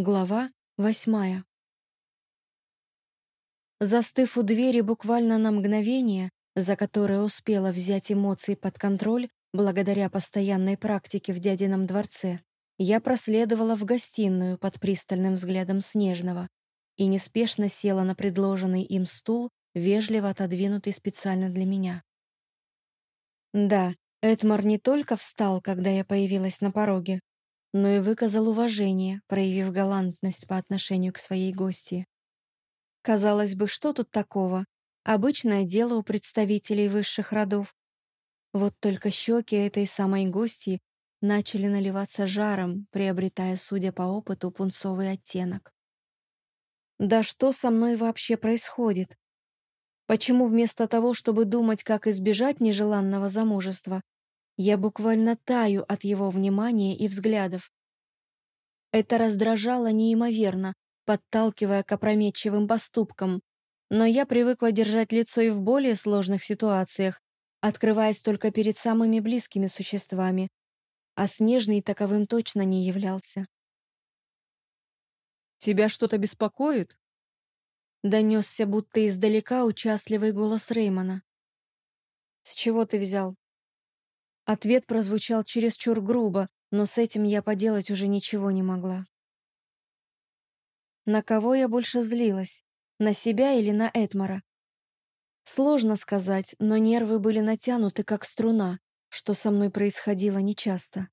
Глава восьмая. Застыв у двери буквально на мгновение, за которое успела взять эмоции под контроль благодаря постоянной практике в дядином дворце, я проследовала в гостиную под пристальным взглядом Снежного и неспешно села на предложенный им стул, вежливо отодвинутый специально для меня. Да, Эдмар не только встал, когда я появилась на пороге, но и выказал уважение, проявив галантность по отношению к своей гости. Казалось бы, что тут такого? Обычное дело у представителей высших родов. Вот только щеки этой самой гости начали наливаться жаром, приобретая, судя по опыту, пунцовый оттенок. Да что со мной вообще происходит? Почему вместо того, чтобы думать, как избежать нежеланного замужества, я буквально таю от его внимания и взглядов. Это раздражало неимоверно, подталкивая к опрометчивым поступкам, но я привыкла держать лицо и в более сложных ситуациях, открываясь только перед самыми близкими существами, а Снежный таковым точно не являлся. «Тебя что-то беспокоит?» Донесся будто издалека участливый голос Реймона. «С чего ты взял?» Ответ прозвучал чересчур грубо, но с этим я поделать уже ничего не могла. На кого я больше злилась? На себя или на Этмара? Сложно сказать, но нервы были натянуты, как струна, что со мной происходило нечасто.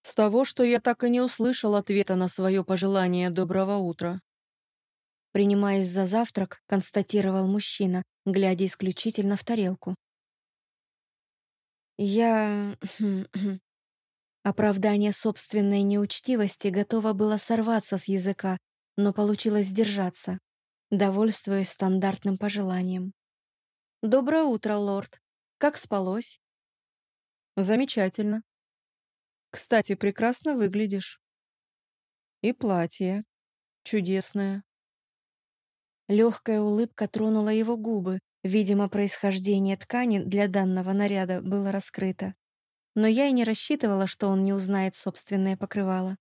С того, что я так и не услышал ответа на свое пожелание доброго утра. Принимаясь за завтрак, констатировал мужчина, глядя исключительно в тарелку. Я... Оправдание собственной неучтивости готово было сорваться с языка, но получилось сдержаться, довольствуясь стандартным пожеланием. «Доброе утро, лорд. Как спалось?» «Замечательно. Кстати, прекрасно выглядишь. И платье. Чудесное». Легкая улыбка тронула его губы, Видимо, происхождение ткани для данного наряда было раскрыто. Но я и не рассчитывала, что он не узнает собственное покрывало.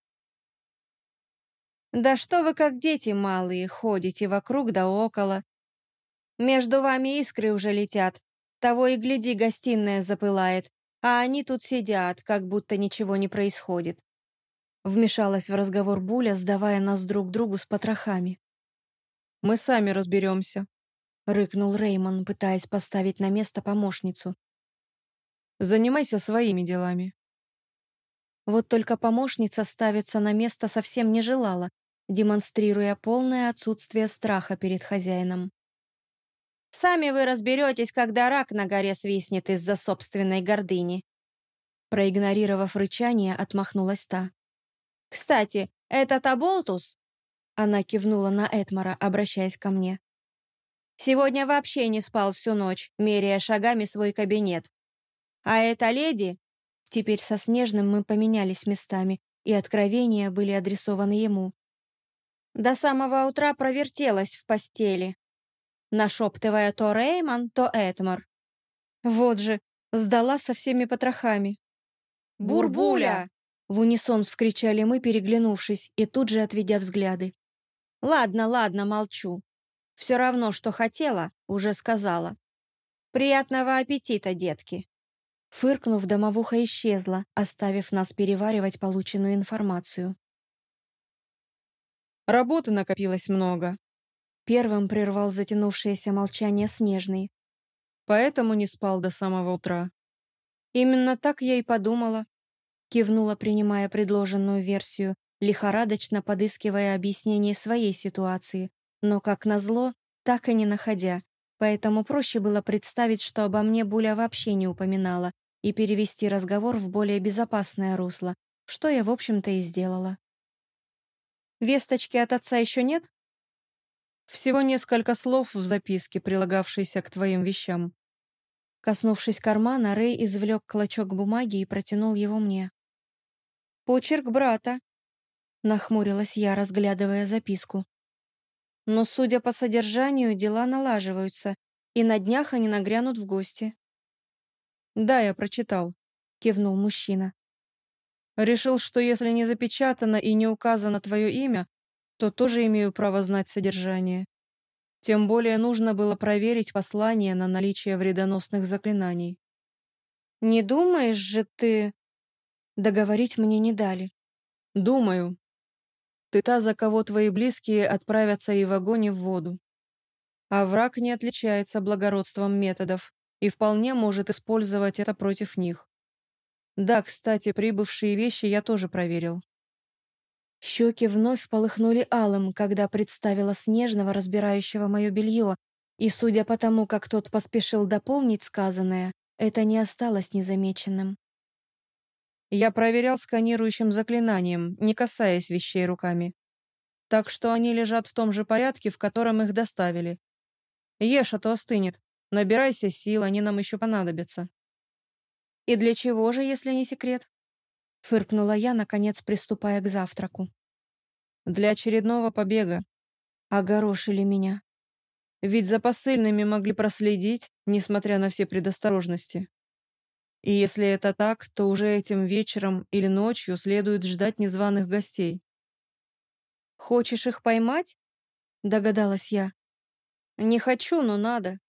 «Да что вы как дети малые, ходите вокруг да около. Между вами искры уже летят. Того и гляди, гостиная запылает, а они тут сидят, как будто ничего не происходит». Вмешалась в разговор Буля, сдавая нас друг другу с потрохами. «Мы сами разберемся», рыкнул Реймон, пытаясь поставить на место помощницу. Занимайся своими делами. Вот только помощница ставиться на место совсем не желала, демонстрируя полное отсутствие страха перед хозяином. «Сами вы разберетесь, когда рак на горе свистнет из-за собственной гордыни». Проигнорировав рычание, отмахнулась та. «Кстати, этот Аболтус?» Она кивнула на Этмара, обращаясь ко мне. Сегодня вообще не спал всю ночь, меряя шагами свой кабинет. А эта леди... Теперь со Снежным мы поменялись местами, и откровения были адресованы ему. До самого утра провертелась в постели, нашептывая то Рейман, то Этмар. Вот же, сдала со всеми потрохами. «Бурбуля!» В унисон вскричали мы, переглянувшись, и тут же отведя взгляды. «Ладно, ладно, молчу. Все равно, что хотела, уже сказала. Приятного аппетита, детки. Фыркнув, домовуха исчезла, оставив нас переваривать полученную информацию. Работы накопилось много. Первым прервал затянувшееся молчание Снежный. Поэтому не спал до самого утра. Именно так я и подумала. Кивнула, принимая предложенную версию, лихорадочно подыскивая объяснение своей ситуации, но, как назло, так и не находя, поэтому проще было представить, что обо мне Буля вообще не упоминала, и перевести разговор в более безопасное русло, что я, в общем-то, и сделала. «Весточки от отца еще нет?» «Всего несколько слов в записке, прилагавшейся к твоим вещам». Коснувшись кармана, Рэй извлек клочок бумаги и протянул его мне. «Почерк брата», — нахмурилась я, разглядывая записку. Но, судя по содержанию, дела налаживаются, и на днях они нагрянут в гости. «Да, я прочитал», — кивнул мужчина. Решил, что если не запечатано и не указано твое имя, то тоже имею право знать содержание. Тем более нужно было проверить послание на наличие вредоносных заклинаний. «Не думаешь же ты...» Договорить мне не дали. «Думаю. Ты та, за кого твои близкие отправятся и в огонь, и в воду. А враг не отличается благородством методов и вполне может использовать это против них. Да, кстати, прибывшие вещи я тоже проверил. Щеки вновь полыхнули алым, когда представила Снежного, разбирающего мое белье, и, судя по тому, как тот поспешил дополнить сказанное, это не осталось незамеченным. Я проверял сканирующим заклинанием, не касаясь вещей руками. Так что они лежат в том же порядке, в котором их доставили. Ешь, а то остынет. Набирайся сил, они нам еще понадобятся. «И для чего же, если не секрет?» Фыркнула я, наконец приступая к завтраку. «Для очередного побега». Огорошили меня. Ведь за посыльными могли проследить, несмотря на все предосторожности. И если это так, то уже этим вечером или ночью следует ждать незваных гостей. «Хочешь их поймать?» — догадалась я. «Не хочу, но надо».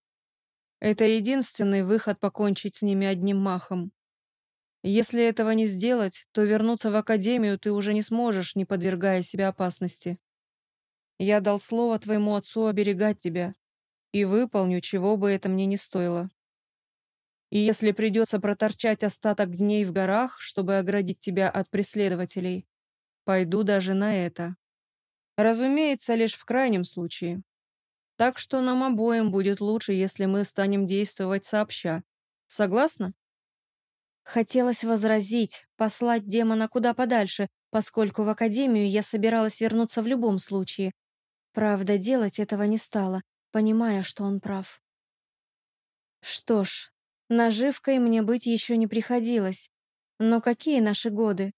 Это единственный выход покончить с ними одним махом. Если этого не сделать, то вернуться в академию ты уже не сможешь, не подвергая себя опасности. Я дал слово твоему отцу оберегать тебя, и выполню, чего бы это мне не стоило. И если придется проторчать остаток дней в горах, чтобы оградить тебя от преследователей, пойду даже на это. Разумеется, лишь в крайнем случае. Так что нам обоим будет лучше, если мы станем действовать сообща. Согласна? Хотелось возразить, послать демона куда подальше, поскольку в академию я собиралась вернуться в любом случае. Правда, делать этого не стала, понимая, что он прав. Что ж, наживкой мне быть еще не приходилось. Но какие наши годы?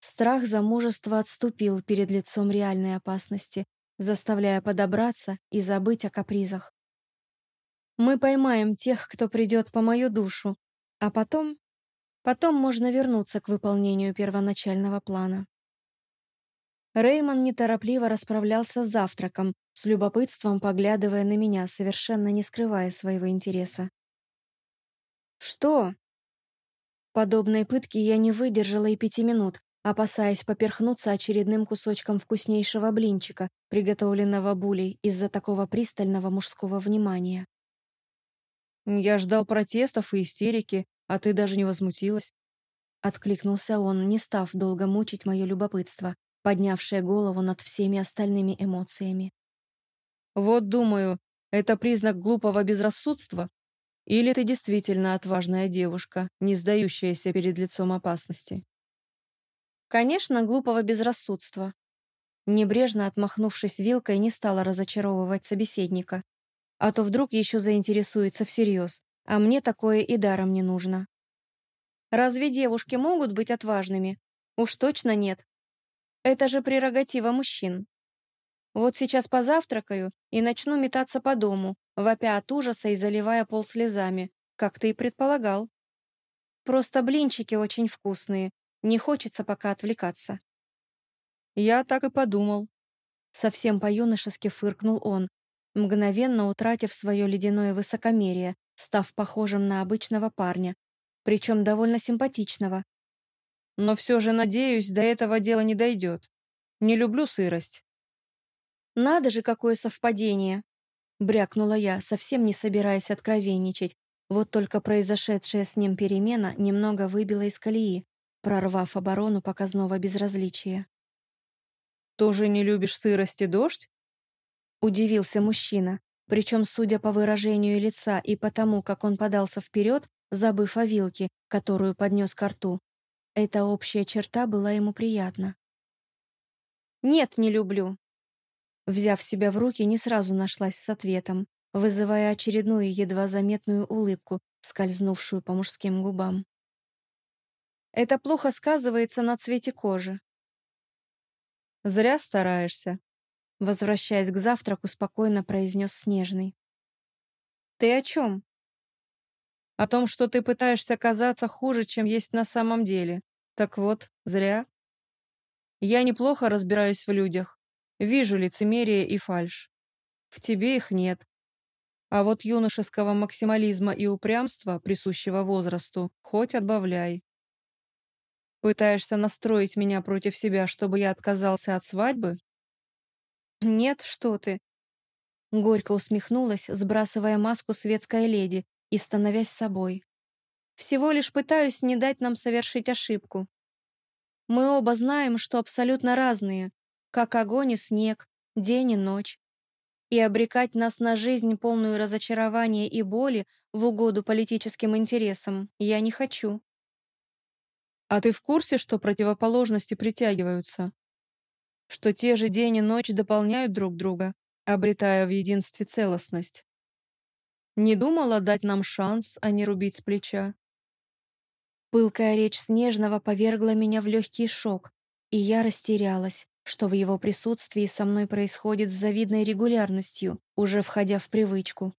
Страх за мужество отступил перед лицом реальной опасности, заставляя подобраться и забыть о капризах. Мы поймаем тех, кто придет по мою душу, а потом Потом можно вернуться к выполнению первоначального плана. Реймон неторопливо расправлялся с завтраком, с любопытством поглядывая на меня, совершенно не скрывая своего интереса. «Что?» Подобной пытки я не выдержала и пяти минут, опасаясь поперхнуться очередным кусочком вкуснейшего блинчика, приготовленного булей из-за такого пристального мужского внимания. «Я ждал протестов и истерики, а ты даже не возмутилась?» Откликнулся он, не став долго мучить мое любопытство, поднявшее голову над всеми остальными эмоциями. «Вот, думаю, это признак глупого безрассудства? Или ты действительно отважная девушка, не сдающаяся перед лицом опасности?» «Конечно, глупого безрассудства». Небрежно отмахнувшись вилкой, не стала разочаровывать собеседника. А то вдруг еще заинтересуется всерьез, а мне такое и даром не нужно. Разве девушки могут быть отважными? Уж точно нет. Это же прерогатива мужчин. Вот сейчас позавтракаю и начну метаться по дому, вопя от ужаса и заливая пол слезами, как ты и предполагал. Просто блинчики очень вкусные, не хочется пока отвлекаться. Я так и подумал. Совсем по-юношески фыркнул он, мгновенно утратив свое ледяное высокомерие, став похожим на обычного парня, причем довольно симпатичного. Но все же, надеюсь, до этого дело не дойдет. Не люблю сырость. «Надо же, какое совпадение!» Брякнула я, совсем не собираясь откровенничать. Вот только произошедшая с ним перемена немного выбила из колеи, прорвав оборону показного безразличия. «Тоже не любишь сырость и дождь?» Удивился мужчина, причем, судя по выражению лица и потому, как он подался вперед, забыв о вилке, которую поднес ко рту, эта общая черта была ему приятна. «Нет, не люблю». Взяв себя в руки, не сразу нашлась с ответом, вызывая очередную едва заметную улыбку, скользнувшую по мужским губам. Это плохо сказывается на цвете кожи. «Зря стараешься», Возвращаясь к завтраку, спокойно произнес Снежный. «Ты о чем?» «О том, что ты пытаешься казаться хуже, чем есть на самом деле. Так вот, зря. Я неплохо разбираюсь в людях. Вижу лицемерие и фальшь. В тебе их нет. А вот юношеского максимализма и упрямства, присущего возрасту, хоть отбавляй. Пытаешься настроить меня против себя, чтобы я отказался от свадьбы? Нет, что ты. Горько усмехнулась, сбрасывая маску светской леди и становясь собой. Всего лишь пытаюсь не дать нам совершить ошибку. Мы оба знаем, что абсолютно разные, как огонь и снег, день и ночь. И обрекать нас на жизнь, полную разочарования и боли, в угоду политическим интересам, я не хочу. А ты в курсе, что противоположности притягиваются? Что те же день и ночь дополняют друг друга, обретая в единстве целостность? Не думала дать нам шанс, а не рубить с плеча? Пылкая речь Снежного повергла меня в легкий шок, и я растерялась, что в его присутствии со мной происходит с завидной регулярностью, уже входя в привычку.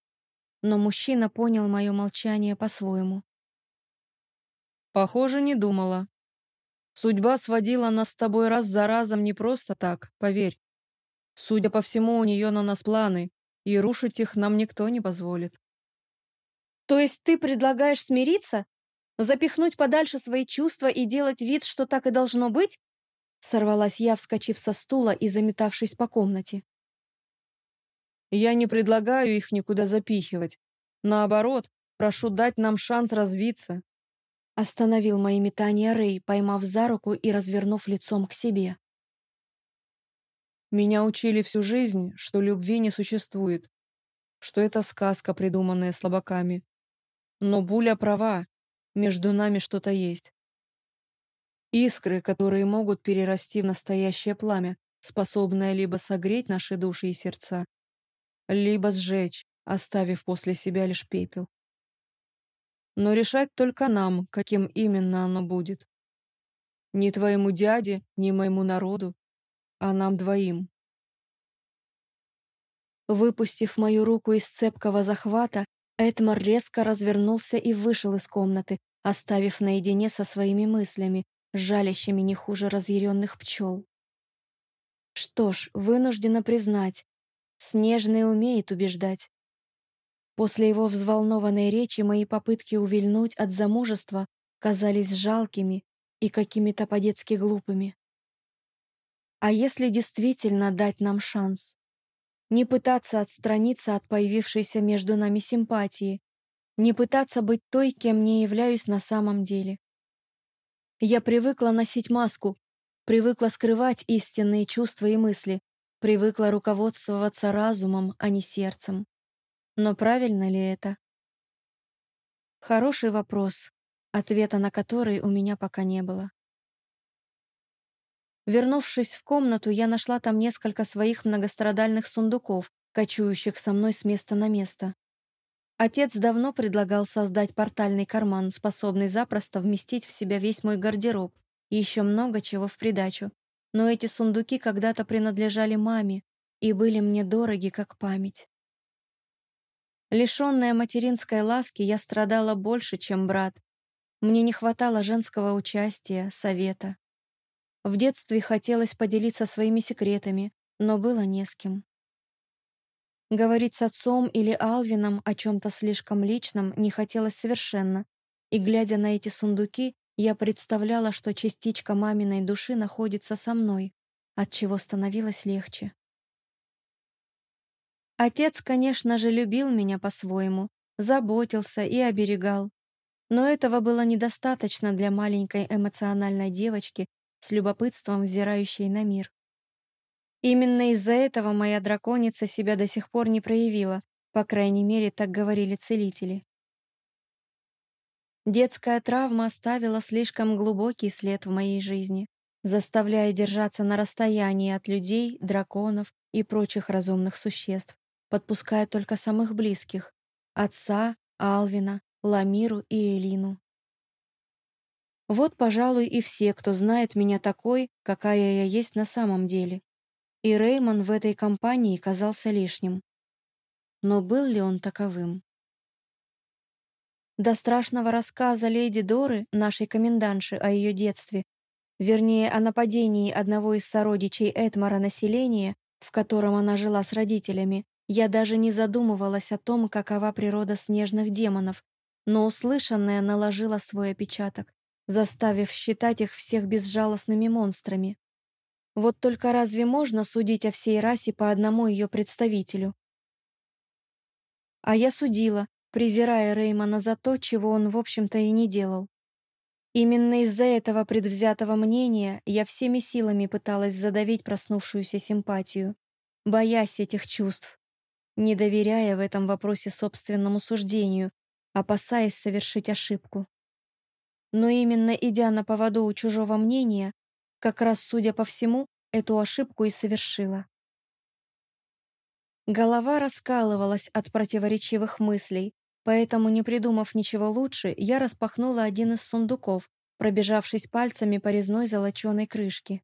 Но мужчина понял мое молчание по-своему. «Похоже, не думала. Судьба сводила нас с тобой раз за разом не просто так, поверь. Судя по всему, у нее на нас планы, и рушить их нам никто не позволит». «То есть ты предлагаешь смириться Запихнуть подальше свои чувства и делать вид, что так и должно быть? Сорвалась я, вскочив со стула и заметавшись по комнате. Я не предлагаю их никуда запихивать. Наоборот, прошу дать нам шанс развиться. Остановил мои метания Рэй, поймав за руку и развернув лицом к себе. Меня учили всю жизнь, что любви не существует, что это сказка, придуманная слабаками. Но Буля права, между нами что-то есть. Искры, которые могут перерасти в настоящее пламя, способное либо согреть наши души и сердца, либо сжечь, оставив после себя лишь пепел. Но решать только нам, каким именно оно будет. Ни твоему дяде, ни моему народу, а нам двоим. Выпустив мою руку из цепкого захвата, Эдмар резко развернулся и вышел из комнаты, оставив наедине со своими мыслями, жалящими не хуже разъяренных пчел. Что ж, вынуждена признать, Снежный умеет убеждать. После его взволнованной речи мои попытки увильнуть от замужества казались жалкими и какими-то по-детски глупыми. А если действительно дать нам шанс? не пытаться отстраниться от появившейся между нами симпатии, не пытаться быть той, кем не являюсь на самом деле. Я привыкла носить маску, привыкла скрывать истинные чувства и мысли, привыкла руководствоваться разумом, а не сердцем. Но правильно ли это? Хороший вопрос, ответа на который у меня пока не было. Вернувшись в комнату, я нашла там несколько своих многострадальных сундуков, кочующих со мной с места на место. Отец давно предлагал создать портальный карман, способный запросто вместить в себя весь мой гардероб и еще много чего в придачу. Но эти сундуки когда-то принадлежали маме и были мне дороги как память. Лишенная материнской ласки, я страдала больше, чем брат. Мне не хватало женского участия, совета. В детстве хотелось поделиться своими секретами, но было не с кем. Говорить с отцом или Алвином о чем-то слишком личном не хотелось совершенно, и, глядя на эти сундуки, я представляла, что частичка маминой души находится со мной, от чего становилось легче. Отец, конечно же, любил меня по-своему, заботился и оберегал, но этого было недостаточно для маленькой эмоциональной девочки с любопытством взирающей на мир. Именно из-за этого моя драконица себя до сих пор не проявила, по крайней мере, так говорили целители. Детская травма оставила слишком глубокий след в моей жизни, заставляя держаться на расстоянии от людей, драконов и прочих разумных существ, подпуская только самых близких — отца, Алвина, Ламиру и Элину. Вот, пожалуй, и все, кто знает меня такой, какая я есть на самом деле. И Реймон в этой компании казался лишним. Но был ли он таковым? До страшного рассказа леди Доры, нашей комендантши, о ее детстве, вернее, о нападении одного из сородичей Этмара населения, в котором она жила с родителями, я даже не задумывалась о том, какова природа снежных демонов, но услышанное наложило свой отпечаток, заставив считать их всех безжалостными монстрами. Вот только разве можно судить о всей расе по одному ее представителю? А я судила, презирая Реймона за то, чего он, в общем-то, и не делал. Именно из-за этого предвзятого мнения я всеми силами пыталась задавить проснувшуюся симпатию, боясь этих чувств, не доверяя в этом вопросе собственному суждению, опасаясь совершить ошибку. Но именно идя на поводу у чужого мнения, как раз, судя по всему, эту ошибку и совершила. Голова раскалывалась от противоречивых мыслей, поэтому, не придумав ничего лучше, я распахнула один из сундуков, пробежавшись пальцами по резной золоченой крышке.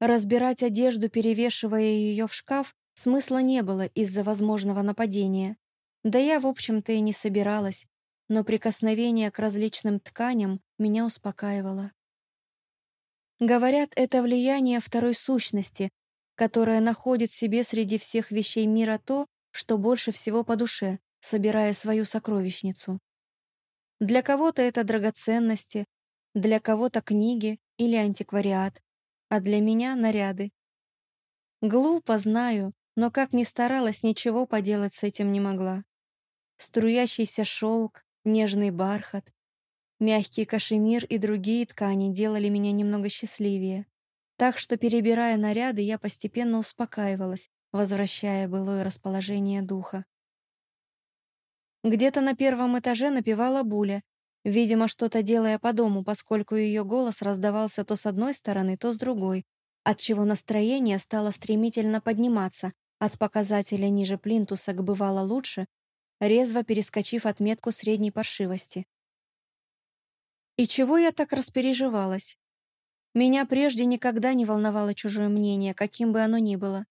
Разбирать одежду, перевешивая ее в шкаф, смысла не было из-за возможного нападения. Да я, в общем-то, и не собиралась, но прикосновение к различным тканям меня успокаивало. Говорят, это влияние второй сущности, которая находит себе среди всех вещей мира то, что больше всего по душе, собирая свою сокровищницу. Для кого-то это драгоценности, для кого-то книги или антиквариат, а для меня — наряды. Глупо, знаю, но как ни старалась, ничего поделать с этим не могла. Струящийся шелк, нежный бархат, Мягкий кашемир и другие ткани делали меня немного счастливее. Так что, перебирая наряды, я постепенно успокаивалась, возвращая былое расположение духа. Где-то на первом этаже напевала Буля, видимо, что-то делая по дому, поскольку ее голос раздавался то с одной стороны, то с другой, отчего настроение стало стремительно подниматься от показателя ниже плинтуса к бывало лучше, резво перескочив отметку средней паршивости. И чего я так распереживалась? Меня прежде никогда не волновало чужое мнение, каким бы оно ни было.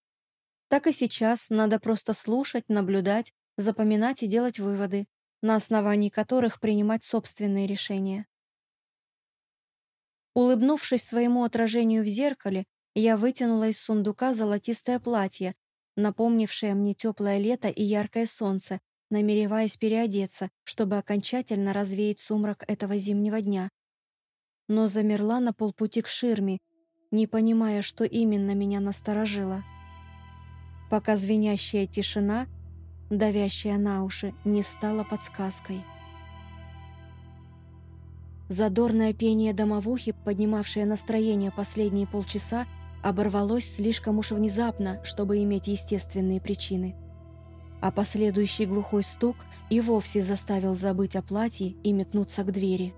Так и сейчас надо просто слушать, наблюдать, запоминать и делать выводы, на основании которых принимать собственные решения. Улыбнувшись своему отражению в зеркале, я вытянула из сундука золотистое платье, напомнившее мне теплое лето и яркое солнце, намереваясь переодеться, чтобы окончательно развеять сумрак этого зимнего дня. Но замерла на полпути к ширме, не понимая, что именно меня насторожило. Пока звенящая тишина, давящая на уши, не стала подсказкой. Задорное пение домовухи, поднимавшее настроение последние полчаса, оборвалось слишком уж внезапно, чтобы иметь естественные причины а последующий глухой стук и вовсе заставил забыть о платье и метнуться к двери.